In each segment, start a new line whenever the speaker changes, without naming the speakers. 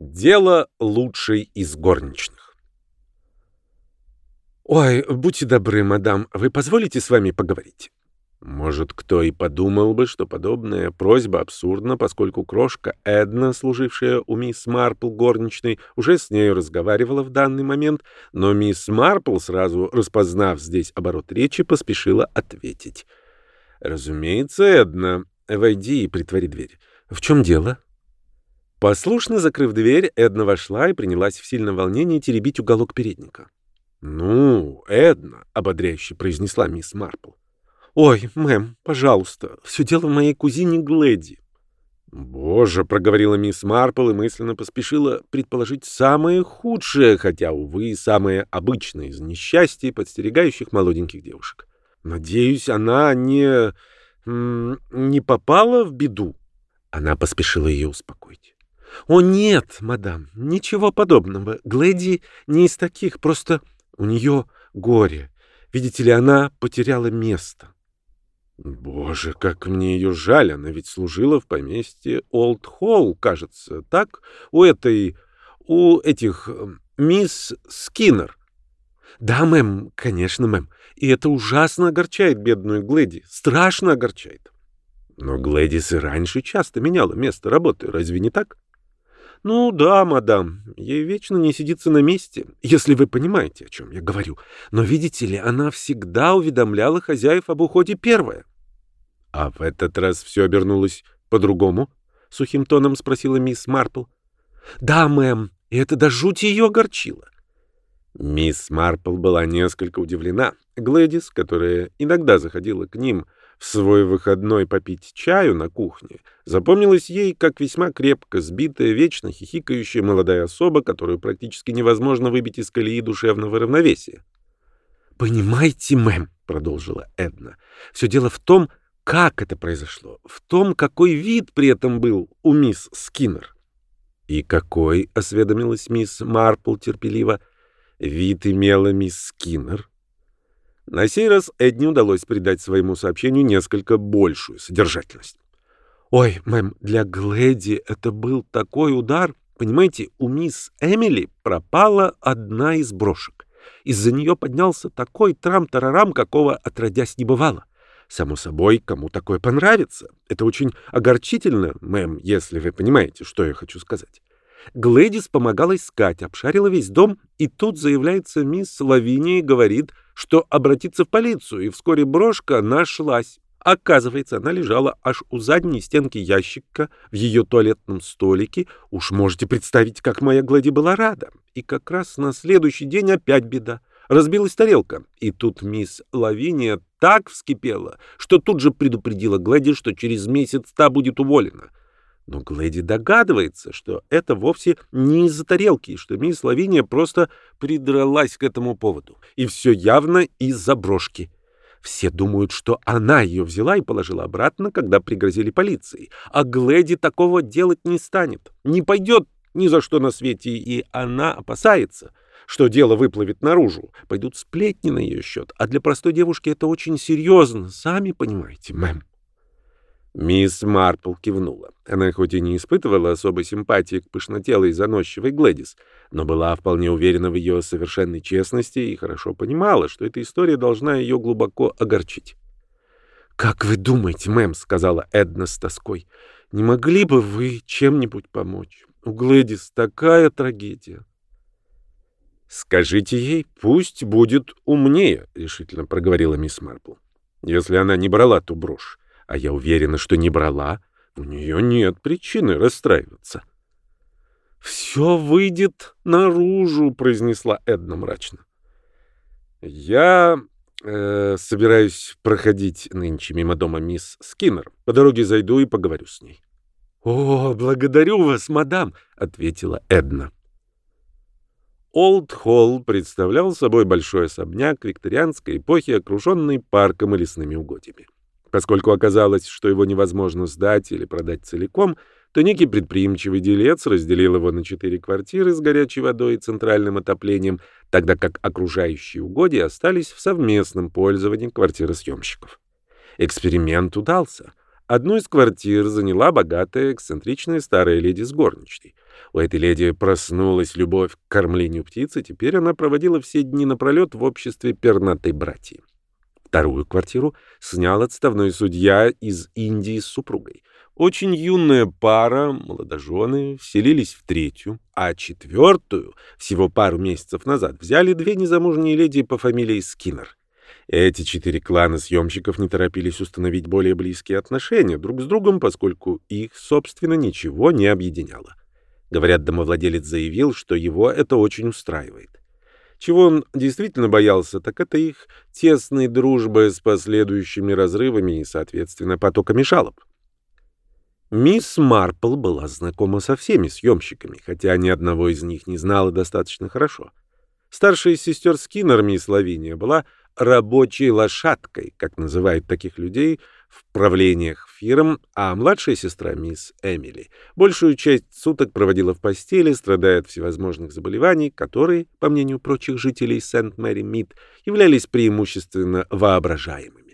Дело лучшей из горничных. «Ой, будьте добры, мадам, вы позволите с вами поговорить?» Может, кто и подумал бы, что подобная просьба абсурдна, поскольку крошка Эдна, служившая у мисс Марпл горничной, уже с нею разговаривала в данный момент, но мисс Марпл, сразу распознав здесь оборот речи, поспешила ответить. «Разумеется, Эдна, войди и притвори дверь. В чем дело?» Послушно закрыв дверь, Эдна вошла и принялась в сильном волнении теребить уголок передника. «Ну, Эдна», — ободряюще произнесла мисс Марпл. «Ой, мэм, пожалуйста, все дело в моей кузине Глэди». «Боже», — проговорила мисс Марпл и мысленно поспешила предположить самое худшее, хотя, увы, самое обычное из несчастий, подстерегающих молоденьких девушек. «Надеюсь, она не... не попала в беду?» Она поспешила ее успокоить. «О, нет, мадам, ничего подобного. Глэди не из таких, просто у нее горе. Видите ли, она потеряла место». «Боже, как мне ее жаль, она ведь служила в поместье Олд Холл, кажется, так? У этой... у этих... мисс Скиннер». «Да, мэм, конечно, мэм. И это ужасно огорчает бедную Глэди. Страшно огорчает». «Но Глэдис и раньше часто меняла место работы, разве не так?» «Ну да, мадам, ей вечно не сидится на месте, если вы понимаете, о чем я говорю. Но видите ли, она всегда уведомляла хозяев об уходе первая». «А в этот раз все обернулось по-другому?» — сухим тоном спросила мисс Марпл. «Да, мэм, и это до жути ее огорчило». Мисс Марпл была несколько удивлена. Глэдис, которая иногда заходила к ним в свой выходной попить чаю на кухне, запомнилась ей как весьма крепко сбитая, вечно хихикающая молодая особа, которую практически невозможно выбить из колеи душевного равновесия. «Понимаете, мэм», — продолжила Эдна, — «все дело в том, как это произошло, в том, какой вид при этом был у мисс Скиннер». «И какой?» — осведомилась мисс Марпл терпеливо. «Вид имела мисс Скиннер». На сей раз Эдни удалось придать своему сообщению несколько большую содержательность. «Ой, мэм, для Глэди это был такой удар. Понимаете, у мисс Эмили пропала одна из брошек. Из-за нее поднялся такой трам-тарарам, какого отродясь не бывало. Само собой, кому такое понравится. Это очень огорчительно, мэм, если вы понимаете, что я хочу сказать. Глэдис помогала искать, обшарила весь дом, и тут заявляется мисс Лавиния и говорит, что обратиться в полицию, и вскоре брошка нашлась. Оказывается, она лежала аж у задней стенки ящика в ее туалетном столике. Уж можете представить, как моя Глади была рада. И как раз на следующий день опять беда. Разбилась тарелка, и тут мисс Лавиния так вскипела, что тут же предупредила Глади, что через месяц та будет уволена. Но Глэди догадывается, что это вовсе не из-за тарелки, что мисс Лавиния просто придралась к этому поводу. И все явно из-за брошки. Все думают, что она ее взяла и положила обратно, когда пригрозили полицией. А Глэди такого делать не станет. Не пойдет ни за что на свете, и она опасается, что дело выплывет наружу. Пойдут сплетни на ее счет. А для простой девушки это очень серьезно, сами понимаете, мэм. Мисс Марпл кивнула. Она хоть и не испытывала особой симпатии к пышнотелой заносчивой Глэдис, но была вполне уверена в ее совершенной честности и хорошо понимала, что эта история должна ее глубоко огорчить. «Как вы думаете, мэм, — сказала Эдна с тоской, — не могли бы вы чем-нибудь помочь? У Глэдис такая трагедия». «Скажите ей, пусть будет умнее», — решительно проговорила мисс Марпл. «Если она не брала ту брошь, а я уверена, что не брала, у нее нет причины расстраиваться. «Все выйдет наружу», — произнесла Эдна мрачно. «Я э, собираюсь проходить нынче мимо дома мисс Скиннер. По дороге зайду и поговорю с ней». «О, благодарю вас, мадам», — ответила Эдна. Олд Холл представлял собой большой особняк викторианской эпохи, окруженный парком и лесными угодьями. Поскольку оказалось, что его невозможно сдать или продать целиком, то некий предприимчивый делец разделил его на четыре квартиры с горячей водой и центральным отоплением, тогда как окружающие угодья остались в совместном пользовании квартиросъемщиков. Эксперимент удался. Одну из квартир заняла богатая, эксцентричная старая леди с горничной. У этой леди проснулась любовь к кормлению птиц, и теперь она проводила все дни напролет в обществе пернатой братьи. Вторую квартиру снял отставной судья из Индии с супругой. Очень юная пара, молодожены, вселились в третью, а четвертую, всего пару месяцев назад, взяли две незамужние леди по фамилии Скиннер. Эти четыре клана съемщиков не торопились установить более близкие отношения друг с другом, поскольку их, собственно, ничего не объединяло. Говорят, домовладелец заявил, что его это очень устраивает. Чего он действительно боялся, так это их тесной дружбы с последующими разрывами и, соответственно, потоками жалоб. Мисс Марпл была знакома со всеми съемщиками, хотя ни одного из них не знала достаточно хорошо. Старшая из сестер Скиннер, мисс Лавиния, была рабочей лошадкой, как называют таких людей в правлениях фирм, а младшая сестра, мисс Эмили, большую часть суток проводила в постели, страдая от всевозможных заболеваний, которые, по мнению прочих жителей Сент-Мэри-Мид, являлись преимущественно воображаемыми.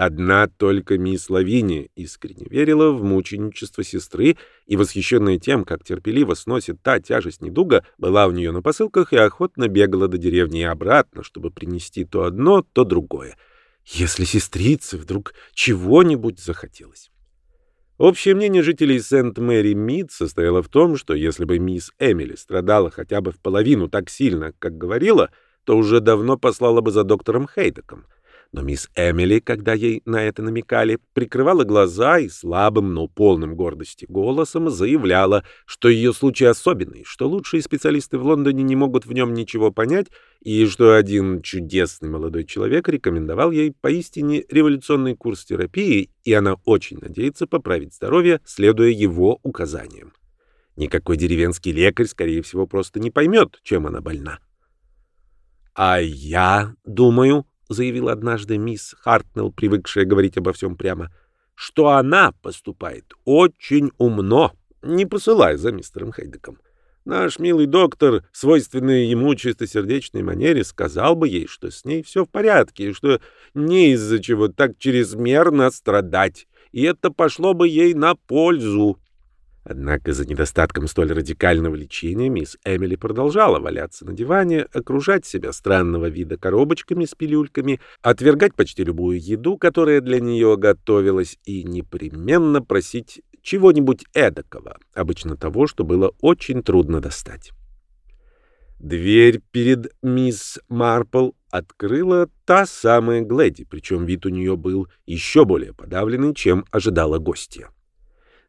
Одна только мисс Лавиния искренне верила в мученичество сестры и, восхищенная тем, как терпеливо сносит та тяжесть недуга, была у нее на посылках и охотно бегала до деревни и обратно, чтобы принести то одно, то другое, если сестрице вдруг чего-нибудь захотелось. Общее мнение жителей Сент-Мэри-Мид состояло в том, что если бы мисс Эмили страдала хотя бы в половину так сильно, как говорила, то уже давно послала бы за доктором Хейдеком — но мисс Эмили, когда ей на это намекали, прикрывала глаза и слабым, но полным гордости голосом заявляла, что ее случай особенный, что лучшие специалисты в Лондоне не могут в нем ничего понять, и что один чудесный молодой человек рекомендовал ей поистине революционный курс терапии, и она очень надеется поправить здоровье, следуя его указаниям. Никакой деревенский лекарь, скорее всего, просто не поймет, чем она больна. «А я думаю», заявила однажды мисс Хартнелл, привыкшая говорить обо всем прямо, что она поступает очень умно, не посылая за мистером Хейдеком. Наш милый доктор, свойственный ему чистосердечной манере, сказал бы ей, что с ней все в порядке, и что не из-за чего так чрезмерно страдать, и это пошло бы ей на пользу. Однако за недостатком столь радикального лечения мисс Эмили продолжала валяться на диване, окружать себя странного вида коробочками с пилюльками, отвергать почти любую еду, которая для нее готовилась, и непременно просить чего-нибудь эдакого, обычно того, что было очень трудно достать. Дверь перед мисс Марпл открыла та самая Глэди, причем вид у нее был еще более подавленный, чем ожидала гостья.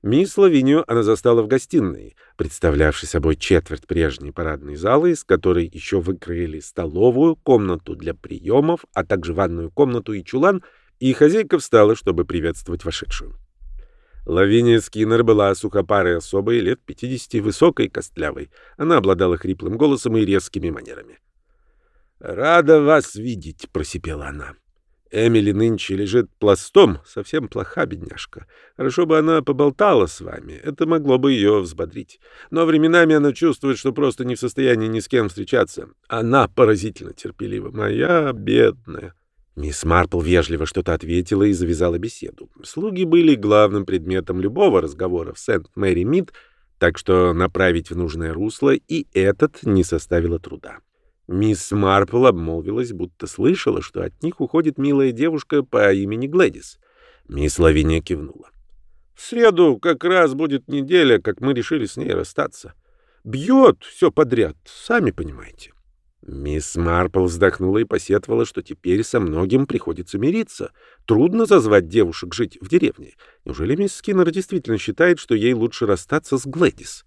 Мисс Лавинию она застала в гостиной, представлявшей собой четверть прежней парадной залы, из которой еще выкроили столовую, комнату для приемов, а также ванную комнату и чулан, и хозяйка встала, чтобы приветствовать вошедшую. Лавиния Скиннер была сухопарой особой, лет 50, высокой, костлявой. Она обладала хриплым голосом и резкими манерами. «Рада вас видеть», — просипела она. Эмили нынче лежит пластом, совсем плоха бедняжка. Хорошо бы она поболтала с вами, это могло бы ее взбодрить. Но временами она чувствует, что просто не в состоянии ни с кем встречаться. Она поразительно терпелива, моя бедная. Мисс Марпл вежливо что-то ответила и завязала беседу. Слуги были главным предметом любого разговора в Сент-Мэри-Мид, так что направить в нужное русло и этот не составило труда. Мисс Марпл обмолвилась, будто слышала, что от них уходит милая девушка по имени Глэдис. Мисс Лавиния кивнула. «В среду как раз будет неделя, как мы решили с ней расстаться. Бьет все подряд, сами понимаете». Мисс Марпл вздохнула и посетовала, что теперь со многим приходится мириться. Трудно зазвать девушек жить в деревне. Неужели мисс Скиннер действительно считает, что ей лучше расстаться с Глэдис?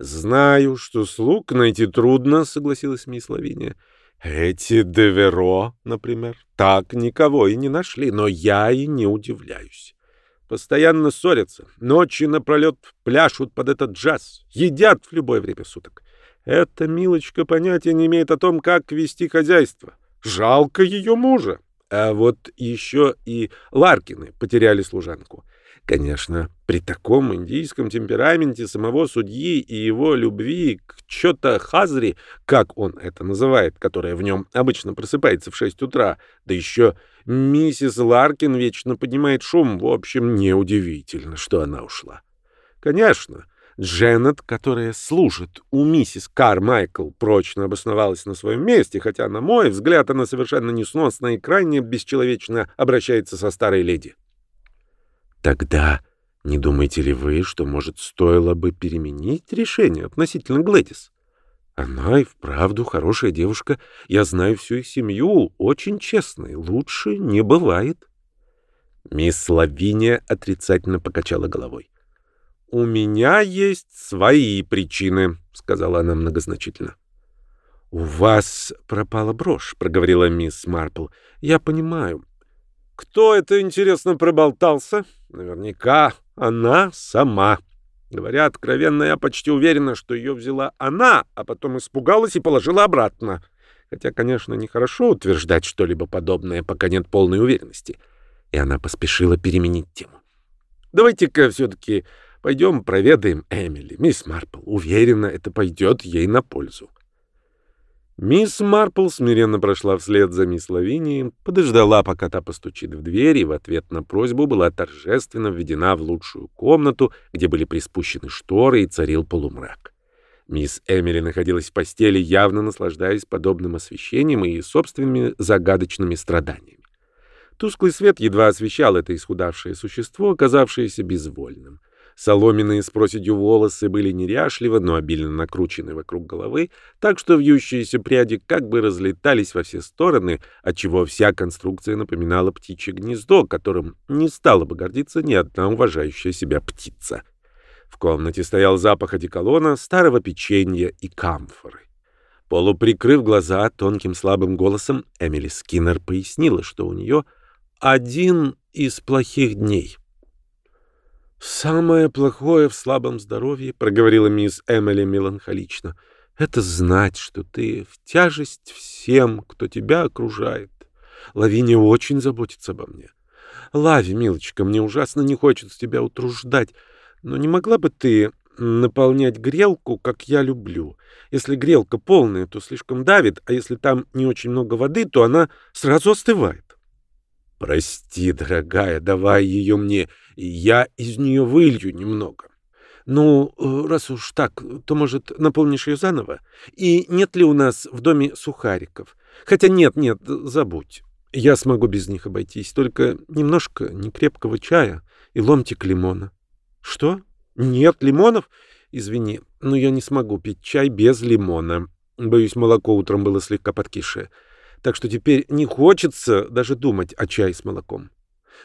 «Знаю, что слуг найти трудно», — согласилась мисс Лавиния. «Эти Деверо, например, так никого и не нашли, но я и не удивляюсь. Постоянно ссорятся, ночи напролет пляшут под этот джаз, едят в любое время суток. Эта милочка понятия не имеет о том, как вести хозяйство. Жалко ее мужа. А вот еще и Ларкины потеряли служанку. Конечно, при таком индийском темпераменте самого судьи и его любви к чё-то Хазри, как он это называет, которая в нем обычно просыпается в 6 утра, да еще миссис Ларкин вечно поднимает шум, в общем, неудивительно, что она ушла. Конечно, Дженнет, которая служит у миссис Кармайкл, прочно обосновалась на своем месте, хотя, на мой взгляд, она совершенно несносно и крайне бесчеловечно обращается со старой леди. Тогда не думаете ли вы, что, может, стоило бы переменить решение относительно Глэдис? Она и вправду хорошая девушка. Я знаю всю их семью, очень честной. Лучше не бывает. Мисс Лавиния отрицательно покачала головой. «У меня есть свои причины», — сказала она многозначительно. «У вас пропала брошь», — проговорила мисс Марпл. «Я понимаю. Кто это, интересно, проболтался? Наверняка она сама. Говоря откровенно, я почти уверена, что ее взяла она, а потом испугалась и положила обратно. Хотя, конечно, нехорошо утверждать что-либо подобное, пока нет полной уверенности. И она поспешила переменить тему. Давайте-ка все-таки пойдем проведаем Эмили, мисс Марпл. Уверена, это пойдет ей на пользу. Мисс Марпл смиренно прошла вслед за мисс Лавинией, подождала, пока та постучит в дверь, и в ответ на просьбу была торжественно введена в лучшую комнату, где были приспущены шторы и царил полумрак. Мисс Эмили находилась в постели, явно наслаждаясь подобным освещением и собственными загадочными страданиями. Тусклый свет едва освещал это исхудавшее существо, оказавшееся безвольным. Соломенные с проседью волосы были неряшливо, но обильно накручены вокруг головы, так что вьющиеся пряди как бы разлетались во все стороны, отчего вся конструкция напоминала птичье гнездо, которым не стала бы гордиться ни одна уважающая себя птица. В комнате стоял запах одеколона, старого печенья и камфоры. Полуприкрыв глаза тонким слабым голосом, Эмили Скиннер пояснила, что у нее один из плохих дней — «Самое плохое в слабом здоровье», — проговорила мисс Эмили меланхолично, — «это знать, что ты в тяжесть всем, кто тебя окружает. Лавиния очень заботится обо мне. Лави, милочка, мне ужасно не хочется тебя утруждать, но не могла бы ты наполнять грелку, как я люблю? Если грелка полная, то слишком давит, а если там не очень много воды, то она сразу остывает». «Прости, дорогая, давай ее мне, я из нее вылью немного». «Ну, раз уж так, то, может, наполнишь ее заново? И нет ли у нас в доме сухариков? Хотя нет, нет, забудь. Я смогу без них обойтись, только немножко некрепкого чая и ломтик лимона». «Что? Нет лимонов? Извини, но я не смогу пить чай без лимона. Боюсь, молоко утром было слегка подкисшее» так что теперь не хочется даже думать о чае с молоком.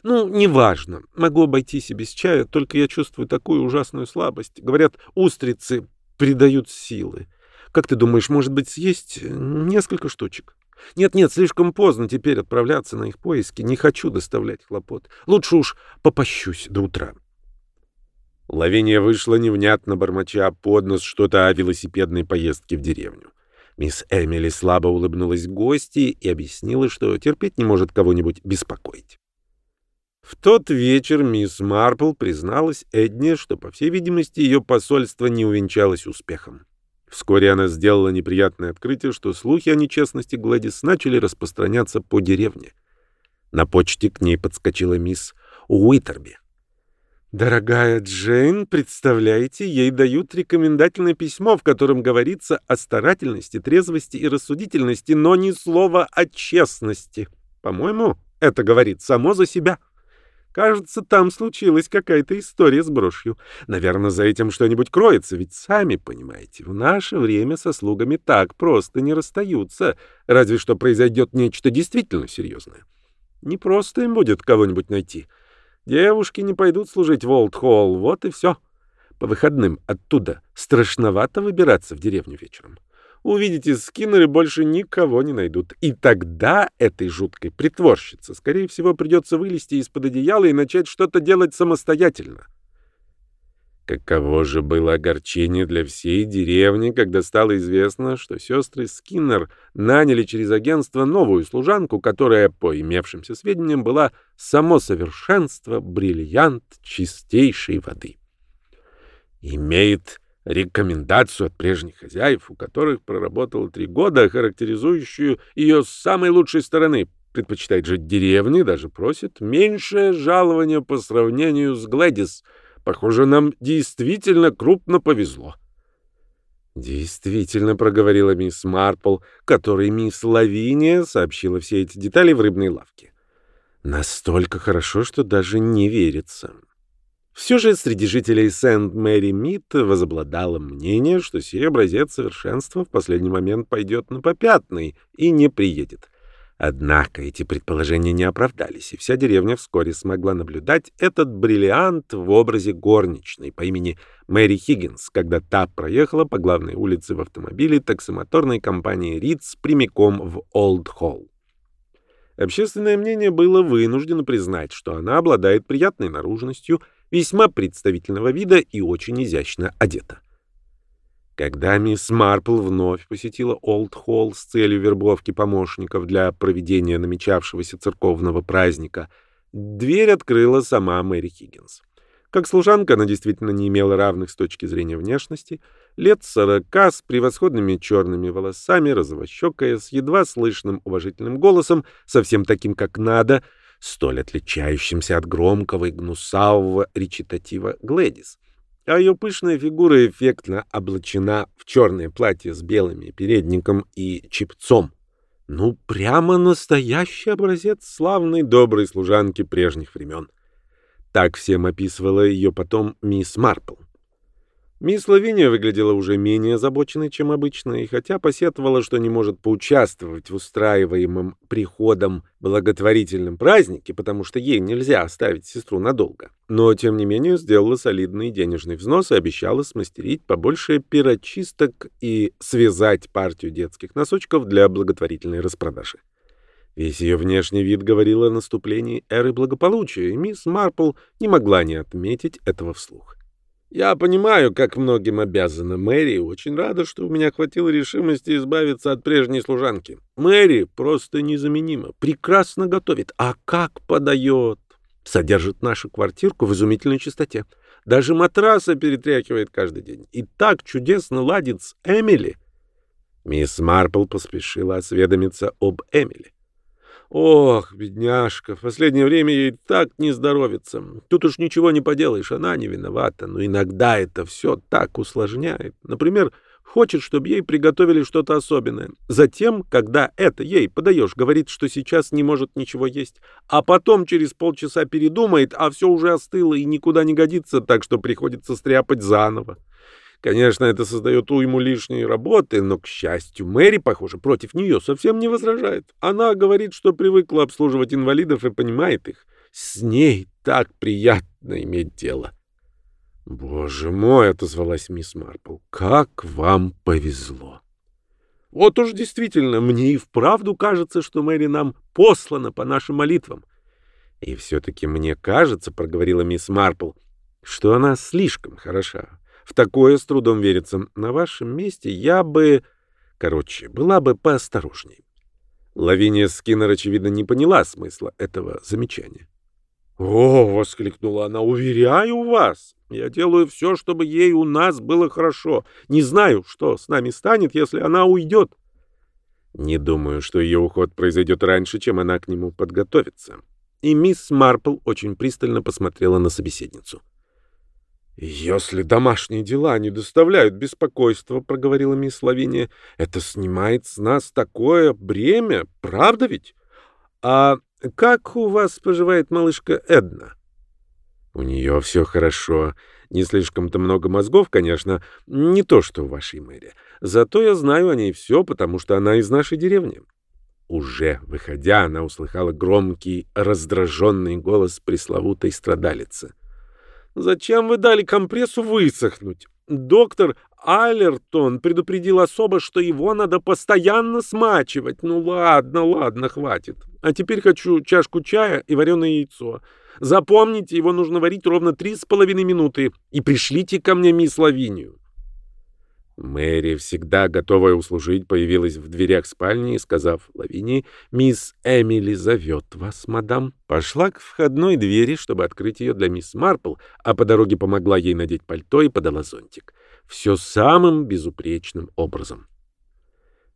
Ну, неважно, могу обойтись и без чая, только я чувствую такую ужасную слабость. Говорят, устрицы придают силы. Как ты думаешь, может быть, съесть несколько штучек? Нет-нет, слишком поздно теперь отправляться на их поиски. Не хочу доставлять хлопот. Лучше уж попощусь до утра. Лавиния вышла невнятно, бормоча под нос что-то о велосипедной поездке в деревню. Мисс Эмили слабо улыбнулась гости и объяснила, что терпеть не может кого-нибудь беспокоить. В тот вечер мисс Марпл призналась Эдне, что, по всей видимости, ее посольство не увенчалось успехом. Вскоре она сделала неприятное открытие, что слухи о нечестности Гладис начали распространяться по деревне. На почте к ней подскочила мисс Уитерби. Дорогая Джейн, представляете, ей дают рекомендательное письмо, в котором говорится о старательности, трезвости и рассудительности, но ни слова о честности. По-моему, это говорит само за себя. Кажется, там случилась какая-то история с брошью. Наверное, за этим что-нибудь кроется, ведь сами понимаете, в наше время со слугами так просто не расстаются, разве что произойдет нечто действительно серьезное. Не просто им будет кого-нибудь найти — Девушки не пойдут служить в Олд-Холл, вот и все. По выходным оттуда страшновато выбираться в деревню вечером. Увидите, скиннеры больше никого не найдут. И тогда этой жуткой притворщице, скорее всего, придется вылезти из-под одеяла и начать что-то делать самостоятельно. Каково же было огорчение для всей деревни, когда стало известно, что сестры Скиннер наняли через агентство новую служанку, которая, по имевшимся сведениям, была само совершенство, бриллиант чистейшей воды. Имеет рекомендацию от прежних хозяев, у которых проработала три года, характеризующую ее с самой лучшей стороны, предпочитает жить в деревне, даже просит меньшее жалование по сравнению с Глэдис — Похоже, нам действительно крупно повезло. Действительно, проговорила мисс Марпл, которой мисс Лавиния сообщила все эти детали в рыбной лавке. Настолько хорошо, что даже не верится. Все же среди жителей Сент-Мэри-Мид возобладало мнение, что сей образец совершенства в последний момент пойдет на попятный и не приедет. Однако эти предположения не оправдались, и вся деревня вскоре смогла наблюдать этот бриллиант в образе горничной по имени Мэри Хиггинс, когда та проехала по главной улице в автомобиле таксомоторной компании «Ритц» прямиком в Олд-Холл. Общественное мнение было вынуждено признать, что она обладает приятной наружностью, весьма представительного вида и очень изящно одета. Когда мисс Марпл вновь посетила Олд-Холл с целью вербовки помощников для проведения намечавшегося церковного праздника, дверь открыла сама Мэри Хиггинс. Как служанка она действительно не имела равных с точки зрения внешности. Лет сорока, с превосходными черными волосами, розовощекая, с едва слышным уважительным голосом, совсем таким, как надо, столь отличающимся от громкого и гнусавого речитатива Глэдис а ее пышная фигура эффектно облачена в черное платье с белыми передником и чепцом. Ну, прямо настоящий образец славной доброй служанки прежних времен. Так всем описывала ее потом мисс Марпл. Мисс Лавиния выглядела уже менее озабоченной, чем обычно, и хотя посетовала, что не может поучаствовать в устраиваемом приходом благотворительном празднике, потому что ей нельзя оставить сестру надолго, но, тем не менее, сделала солидный денежный взнос и обещала смастерить побольше пирочисток и связать партию детских носочков для благотворительной распродажи. Весь ее внешний вид говорил о наступлении эры благополучия, и мисс Марпл не могла не отметить этого вслух. Я понимаю, как многим обязана Мэри, очень рада, что у меня хватило решимости избавиться от прежней служанки. Мэри просто незаменима, прекрасно готовит, а как подает! Содержит нашу квартирку в изумительной чистоте. Даже матраса перетряхивает каждый день. И так чудесно ладит с Эмили. Мисс Марпл поспешила осведомиться об Эмили. Ох, бедняжка, в последнее время ей так не здоровится. Тут уж ничего не поделаешь, она не виновата, но иногда это все так усложняет. Например, хочет, чтобы ей приготовили что-то особенное. Затем, когда это ей подаешь, говорит, что сейчас не может ничего есть, а потом через полчаса передумает, а все уже остыло и никуда не годится, так что приходится стряпать заново. Конечно, это создает уйму лишней работы, но, к счастью, Мэри, похоже, против нее совсем не возражает. Она говорит, что привыкла обслуживать инвалидов и понимает их. С ней так приятно иметь дело. «Боже мой!» — отозвалась мисс Марпл. «Как вам повезло!» «Вот уж действительно, мне и вправду кажется, что Мэри нам послана по нашим молитвам». «И все-таки мне кажется, — проговорила мисс Марпл, — что она слишком хороша. В такое с трудом верится. На вашем месте я бы... Короче, была бы поосторожней. Лавиния Скиннер, очевидно, не поняла смысла этого замечания. «О!» — воскликнула она. «Уверяю вас, я делаю все, чтобы ей у нас было хорошо. Не знаю, что с нами станет, если она уйдет». Не думаю, что ее уход произойдет раньше, чем она к нему подготовится. И мисс Марпл очень пристально посмотрела на собеседницу. «Если домашние дела не доставляют беспокойства, — проговорила мисс Лавиния, — это снимает с нас такое бремя, правда ведь? А как у вас поживает малышка Эдна?» «У нее все хорошо. Не слишком-то много мозгов, конечно, не то что в вашей мэре. Зато я знаю о ней все, потому что она из нашей деревни». Уже выходя, она услыхала громкий, раздраженный голос пресловутой страдалицы — Зачем вы дали компрессу высохнуть? Доктор Алертон предупредил особо, что его надо постоянно смачивать. Ну ладно, ладно, хватит. А теперь хочу чашку чая и вареное яйцо. Запомните, его нужно варить ровно три с половиной минуты. И пришлите ко мне мисс Лавинию». Мэри, всегда готовая услужить, появилась в дверях спальни и, сказав Лавинии, «Мисс Эмили зовет вас, мадам», пошла к входной двери, чтобы открыть ее для мисс Марпл, а по дороге помогла ей надеть пальто и подала зонтик. Все самым безупречным образом.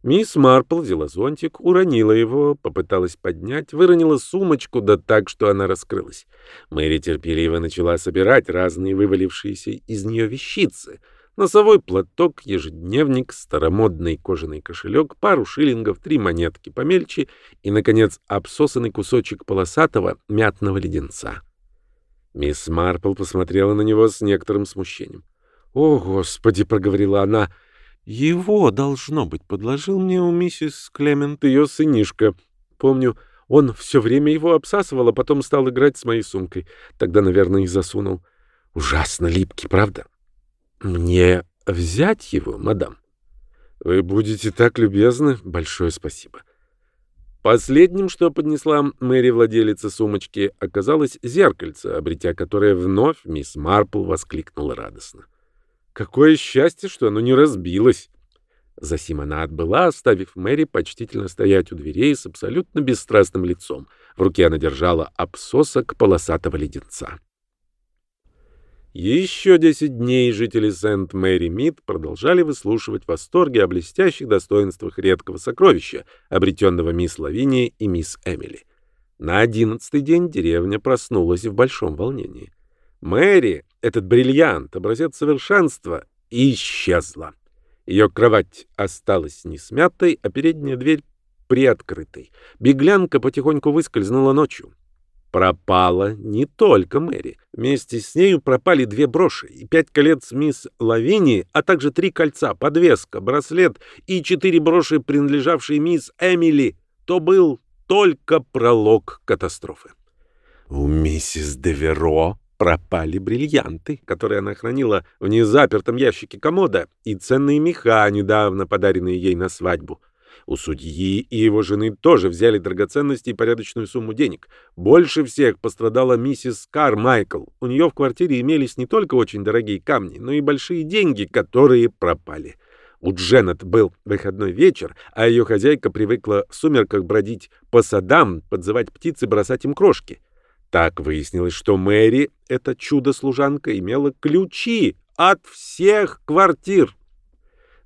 Мисс Марпл взяла зонтик, уронила его, попыталась поднять, выронила сумочку, да так, что она раскрылась. Мэри терпеливо начала собирать разные вывалившиеся из нее вещицы — Носовой платок, ежедневник, старомодный кожаный кошелек, пару шиллингов, три монетки помельче и, наконец, обсосанный кусочек полосатого мятного леденца. Мисс Марпл посмотрела на него с некоторым смущением. «О, Господи!» — проговорила она. «Его, должно быть, подложил мне у миссис Клемент ее сынишка. Помню, он все время его обсасывал, а потом стал играть с моей сумкой. Тогда, наверное, и засунул. Ужасно липкий, правда?» Мне взять его, мадам? Вы будете так любезны. Большое спасибо. Последним, что поднесла Мэри владелица сумочки, оказалось зеркальце, обретя которое вновь мисс Марпл воскликнула радостно. Какое счастье, что оно не разбилось! Засим она отбыла, оставив Мэри почтительно стоять у дверей с абсолютно бесстрастным лицом. В руке она держала обсосок полосатого леденца. Еще десять дней жители Сент-Мэри-Мид продолжали выслушивать восторги о блестящих достоинствах редкого сокровища, обретенного мисс Лавиния и мисс Эмили. На одиннадцатый день деревня проснулась в большом волнении. Мэри, этот бриллиант, образец совершенства, исчезла. Ее кровать осталась несмятой, а передняя дверь приоткрытой. Беглянка потихоньку выскользнула ночью. Пропала не только Мэри. Вместе с нею пропали две броши и пять колец мисс Лавини, а также три кольца, подвеска, браслет и четыре броши, принадлежавшие мисс Эмили. То был только пролог катастрофы. У миссис Деверо пропали бриллианты, которые она хранила в незапертом ящике комода, и ценные меха, недавно подаренные ей на свадьбу. У судьи и его жены тоже взяли драгоценности и порядочную сумму денег. Больше всех пострадала миссис Кармайкл. У нее в квартире имелись не только очень дорогие камни, но и большие деньги, которые пропали. У Дженнет был выходной вечер, а ее хозяйка привыкла в сумерках бродить по садам, подзывать птиц и бросать им крошки. Так выяснилось, что Мэри, это чудо-служанка, имела ключи от всех квартир.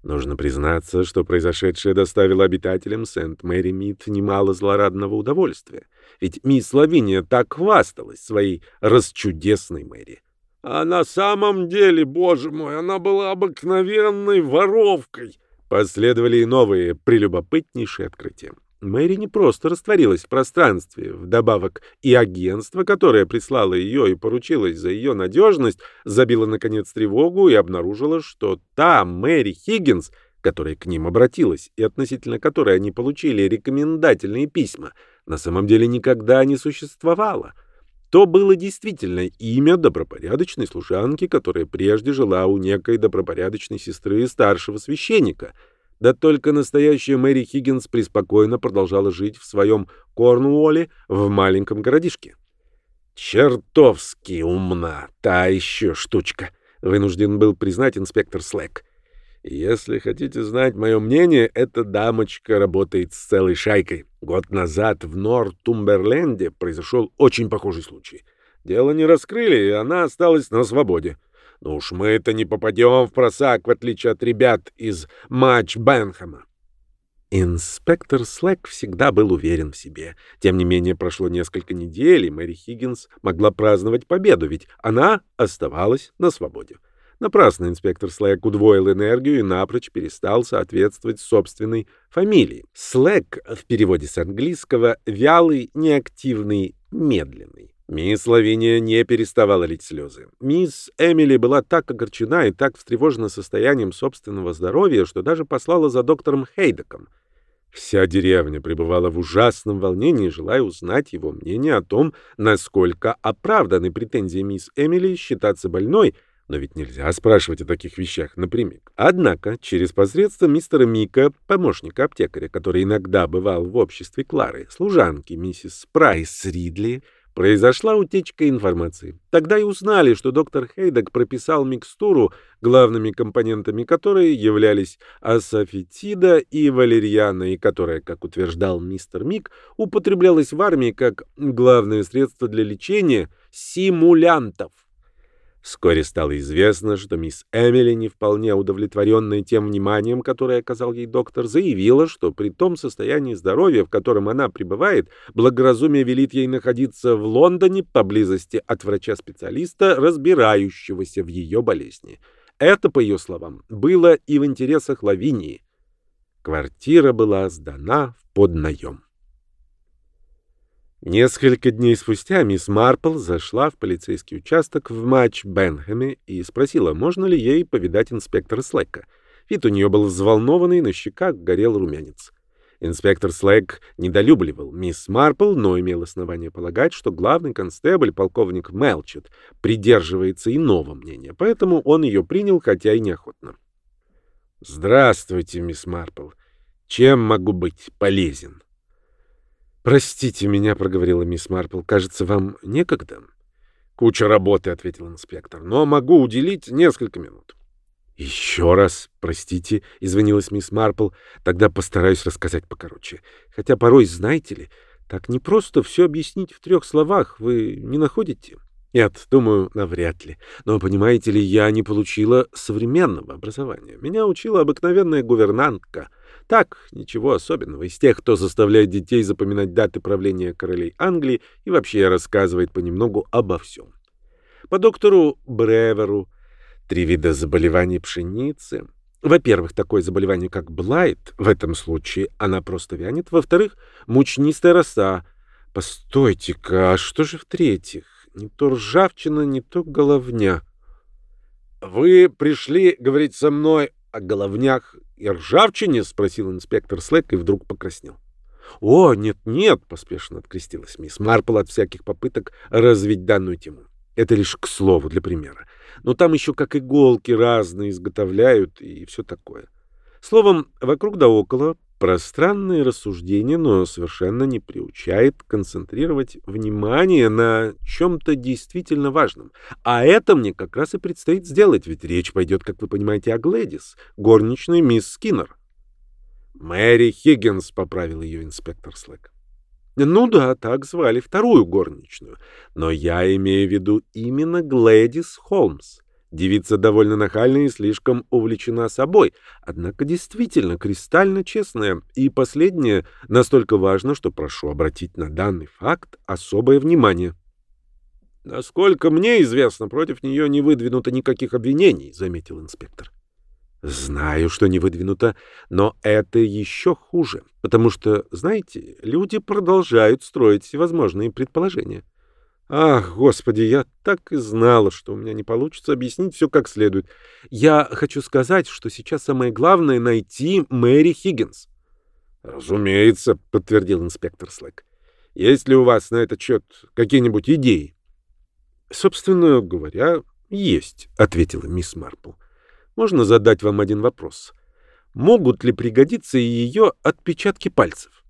Нужно признаться, что произошедшее доставило обитателям Сент-Мэри-Мид немало злорадного удовольствия. Ведь мисс Лавиния так хвасталась своей расчудесной Мэри. А на самом деле, боже мой, она была обыкновенной воровкой. Последовали и новые прелюбопытнейшие открытия. Мэри не просто растворилась в пространстве, вдобавок и агентство, которое прислало ее и поручилось за ее надежность, забило, наконец, тревогу и обнаружило, что та Мэри Хиггинс, которая к ним обратилась и относительно которой они получили рекомендательные письма, на самом деле никогда не существовала. То было действительно имя добропорядочной служанки, которая прежде жила у некой добропорядочной сестры старшего священника — да только настоящая Мэри Хиггинс преспокойно продолжала жить в своем Корнуолле в маленьком городишке. «Чертовски умна, та еще штучка», — вынужден был признать инспектор Слэк. «Если хотите знать мое мнение, эта дамочка работает с целой шайкой. Год назад в Норт-Тумберленде произошел очень похожий случай. Дело не раскрыли, и она осталась на свободе. Но уж мы-то не попадем в просак, в отличие от ребят из матч Бенхэма. Инспектор Слэк всегда был уверен в себе. Тем не менее, прошло несколько недель, и Мэри Хиггинс могла праздновать победу, ведь она оставалась на свободе. Напрасно инспектор Слэк удвоил энергию и напрочь перестал соответствовать собственной фамилии. Слэк в переводе с английского «вялый», «неактивный», «медленный». Мисс Лавиния не переставала лить слезы. Мисс Эмили была так огорчена и так встревожена состоянием собственного здоровья, что даже послала за доктором Хейдеком. Вся деревня пребывала в ужасном волнении, желая узнать его мнение о том, насколько оправданы претензии мисс Эмили считаться больной, но ведь нельзя спрашивать о таких вещах напрямик. Однако, через посредство мистера Мика, помощника аптекаря, который иногда бывал в обществе Клары, служанки миссис Прайс Ридли, произошла утечка информации. Тогда и узнали, что доктор Хейдек прописал микстуру, главными компонентами которой являлись асафетида и валерьяна, и которая, как утверждал мистер Мик, употреблялась в армии как главное средство для лечения симулянтов. Вскоре стало известно, что мисс Эмили, не вполне удовлетворенная тем вниманием, которое оказал ей доктор, заявила, что при том состоянии здоровья, в котором она пребывает, благоразумие велит ей находиться в Лондоне поблизости от врача-специалиста, разбирающегося в ее болезни. Это, по ее словам, было и в интересах Лавинии. Квартира была сдана в поднаем. Несколько дней спустя мисс Марпл зашла в полицейский участок в матч Бенхэме и спросила, можно ли ей повидать инспектора Слэка. Вид у нее был взволнованный, на щеках горел румянец. Инспектор Слэк недолюбливал мисс Марпл, но имел основание полагать, что главный констебль, полковник Мелчет, придерживается иного мнения, поэтому он ее принял, хотя и неохотно. «Здравствуйте, мисс Марпл. Чем могу быть полезен?» «Простите меня», — проговорила мисс Марпл. «Кажется, вам некогда?» «Куча работы», — ответил инспектор. «Но могу уделить несколько минут». «Еще раз, простите», — извинилась мисс Марпл. «Тогда постараюсь рассказать покороче. Хотя порой, знаете ли, так непросто все объяснить в трех словах. Вы не находите?» Нет, думаю, навряд ли. Но, понимаете ли, я не получила современного образования. Меня учила обыкновенная гувернантка — так, ничего особенного. Из тех, кто заставляет детей запоминать даты правления королей Англии и вообще рассказывает понемногу обо всем. По доктору Бреверу три вида заболеваний пшеницы. Во-первых, такое заболевание, как блайт, в этом случае она просто вянет. Во-вторых, мучнистая роса. Постойте-ка, а что же в-третьих? Не то ржавчина, не то головня. «Вы пришли говорить со мной о головнях и ржавчине?» — спросил инспектор Слэк и вдруг покраснел. «О, нет-нет», — поспешно открестилась мисс Марпл от всяких попыток развить данную тему. Это лишь к слову, для примера. Но там еще как иголки разные изготовляют и все такое. Словом, вокруг да около Пространные рассуждения, но совершенно не приучает концентрировать внимание на чем-то действительно важном. А это мне как раз и предстоит сделать, ведь речь пойдет, как вы понимаете, о Глэдис, горничной мисс Скиннер. «Мэри Хиггинс», — поправил ее инспектор Слэк. Ну да, так звали вторую горничную. Но я имею в виду именно Глэдис Холмс. Девица довольно нахальная и слишком увлечена собой, однако действительно кристально честная, и последнее настолько важно, что прошу обратить на данный факт особое внимание. «Насколько мне известно, против нее не выдвинуто никаких обвинений», — заметил инспектор. «Знаю, что не выдвинуто, но это еще хуже, потому что, знаете, люди продолжают строить всевозможные предположения». Ах, господи, я так и знала, что у меня не получится объяснить все как следует. Я хочу сказать, что сейчас самое главное — найти Мэри Хиггинс. Разумеется, — подтвердил инспектор Слэк. Есть ли у вас на этот счет какие-нибудь идеи? Собственно говоря, есть, — ответила мисс Марпл. Можно задать вам один вопрос? Могут ли пригодиться ее отпечатки пальцев?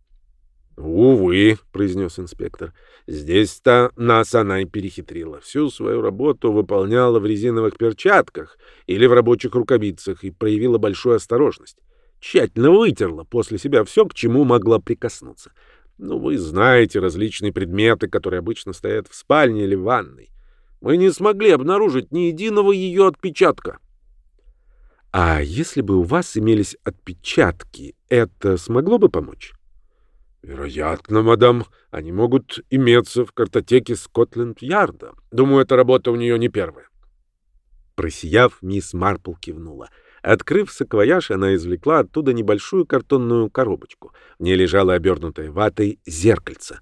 «Увы», — произнес инспектор, — «здесь-то нас она и перехитрила. Всю свою работу выполняла в резиновых перчатках или в рабочих рукавицах и проявила большую осторожность. Тщательно вытерла после себя все, к чему могла прикоснуться. Ну, вы знаете различные предметы, которые обычно стоят в спальне или в ванной. Мы не смогли обнаружить ни единого ее отпечатка». «А если бы у вас имелись отпечатки, это смогло бы помочь?» Вероятно, мадам, они могут иметься в картотеке Скотленд-Ярда. Думаю, эта работа у нее не первая. Просияв, мисс Марпл кивнула. Открыв саквояж, она извлекла оттуда небольшую картонную коробочку. В ней лежало обернутое ватой зеркальце.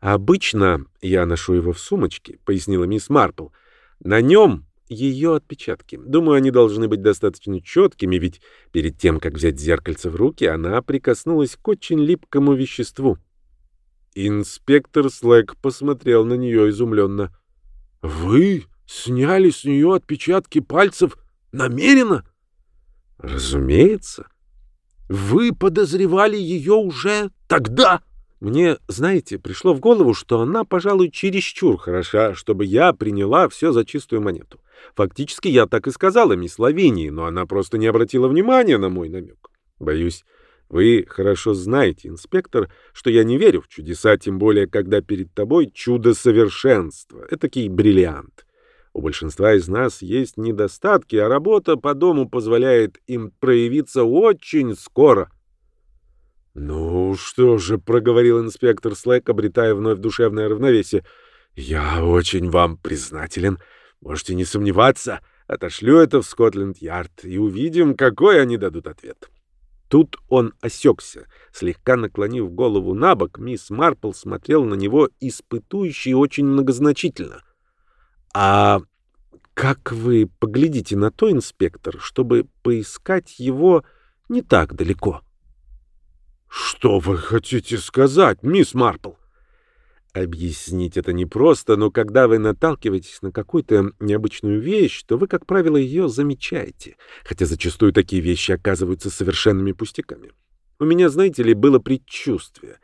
«Обычно я ношу его в сумочке», — пояснила мисс Марпл. «На нем ее отпечатки. Думаю, они должны быть достаточно четкими, ведь перед тем, как взять зеркальце в руки, она прикоснулась к очень липкому веществу. Инспектор Слэк посмотрел на нее изумленно. — Вы сняли с нее отпечатки пальцев намеренно? — Разумеется. — Вы подозревали ее уже тогда? Мне, знаете, пришло в голову, что она, пожалуй, чересчур хороша, чтобы я приняла все за чистую монету. Фактически я так и сказала мисс Лавинии, но она просто не обратила внимания на мой намек. Боюсь, вы хорошо знаете, инспектор, что я не верю в чудеса, тем более, когда перед тобой чудо совершенства, этакий бриллиант. У большинства из нас есть недостатки, а работа по дому позволяет им проявиться очень скоро. «Ну что же», — проговорил инспектор Слэк, обретая вновь душевное равновесие, — «я очень вам признателен. Можете не сомневаться, отошлю это в Скотленд-Ярд и увидим, какой они дадут ответ». Тут он осекся. Слегка наклонив голову на бок, мисс Марпл смотрел на него испытующе и очень многозначительно. «А как вы поглядите на то, инспектор, чтобы поискать его не так далеко?» «Что вы хотите сказать, мисс Марпл?» Объяснить это непросто, но когда вы наталкиваетесь на какую-то необычную вещь, то вы, как правило, ее замечаете, хотя зачастую такие вещи оказываются совершенными пустяками. У меня, знаете ли, было предчувствие.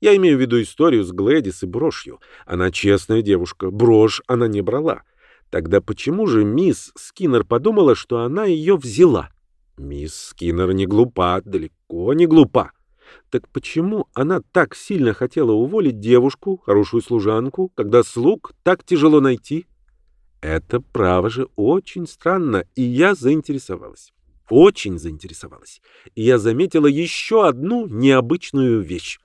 Я имею в виду историю с Глэдис и брошью. Она честная девушка, брошь она не брала. Тогда почему же мисс Скиннер подумала, что она ее взяла? Мисс Скиннер не глупа, далеко не глупа. Так почему она так сильно хотела уволить девушку, хорошую служанку, когда слуг так тяжело найти? Это, право же, очень странно, и я заинтересовалась. Очень заинтересовалась. И я заметила еще одну необычную вещь.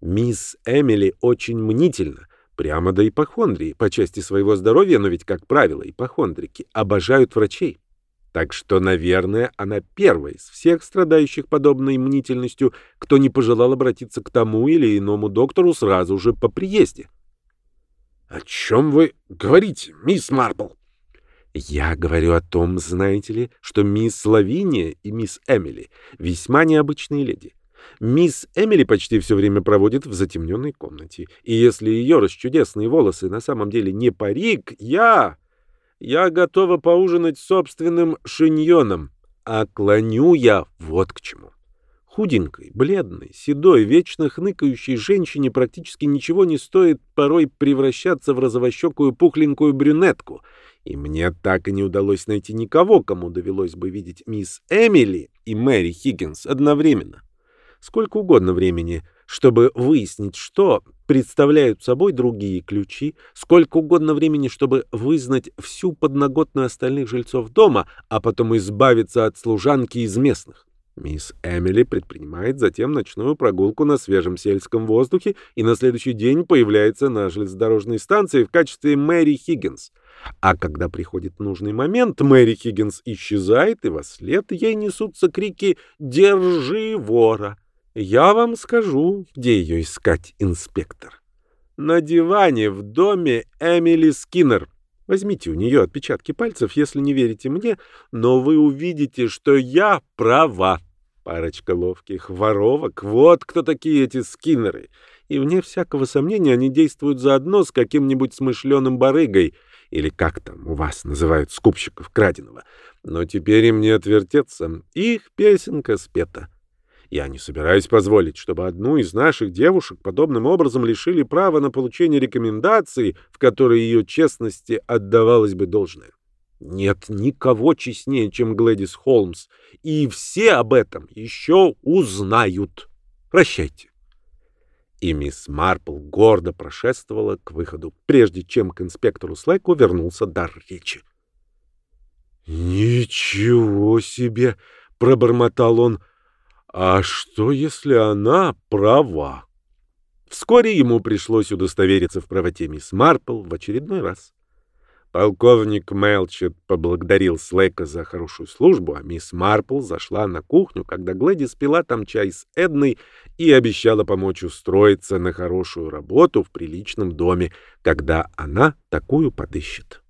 Мисс Эмили очень мнительна, прямо до ипохондрии, по части своего здоровья, но ведь, как правило, ипохондрики обожают врачей. Так что, наверное, она первая из всех страдающих подобной мнительностью, кто не пожелал обратиться к тому или иному доктору сразу же по приезде. — О чем вы говорите, мисс Марпл? — Я говорю о том, знаете ли, что мисс Лавиния и мисс Эмили весьма необычные леди. Мисс Эмили почти все время проводит в затемненной комнате, и если ее расчудесные волосы на самом деле не парик, я... Я готова поужинать собственным шиньоном, а клоню я вот к чему. Худенькой, бледной, седой, вечно хныкающей женщине практически ничего не стоит порой превращаться в розовощекую пухленькую брюнетку. И мне так и не удалось найти никого, кому довелось бы видеть мисс Эмили и Мэри Хиггинс одновременно. Сколько угодно времени — чтобы выяснить, что представляют собой другие ключи, сколько угодно времени, чтобы вызнать всю подноготную остальных жильцов дома, а потом избавиться от служанки из местных. Мисс Эмили предпринимает затем ночную прогулку на свежем сельском воздухе и на следующий день появляется на железнодорожной станции в качестве Мэри Хиггинс. А когда приходит нужный момент, Мэри Хиггинс исчезает, и во след ей несутся крики «Держи вора!». Я вам скажу, где ее искать, инспектор. На диване в доме Эмили Скиннер. Возьмите у нее отпечатки пальцев, если не верите мне, но вы увидите, что я права. Парочка ловких воровок. Вот кто такие эти Скиннеры. И вне всякого сомнения они действуют заодно с каким-нибудь смышленым барыгой, или как там у вас называют скупщиков краденого. Но теперь им не отвертеться. Их песенка спета. Я не собираюсь позволить, чтобы одну из наших девушек подобным образом лишили права на получение рекомендаций, в которой ее честности отдавалось бы должное. Нет никого честнее, чем Глэдис Холмс, и все об этом еще узнают. Прощайте. И мисс Марпл гордо прошествовала к выходу, прежде чем к инспектору Слэку вернулся дар речи. «Ничего себе!» — пробормотал он. А что, если она права? Вскоре ему пришлось удостовериться в правоте мисс Марпл в очередной раз. Полковник Мелчет поблагодарил Слэка за хорошую службу, а мисс Марпл зашла на кухню, когда Глэдис пила там чай с Эдной и обещала помочь устроиться на хорошую работу в приличном доме, когда она такую подыщет.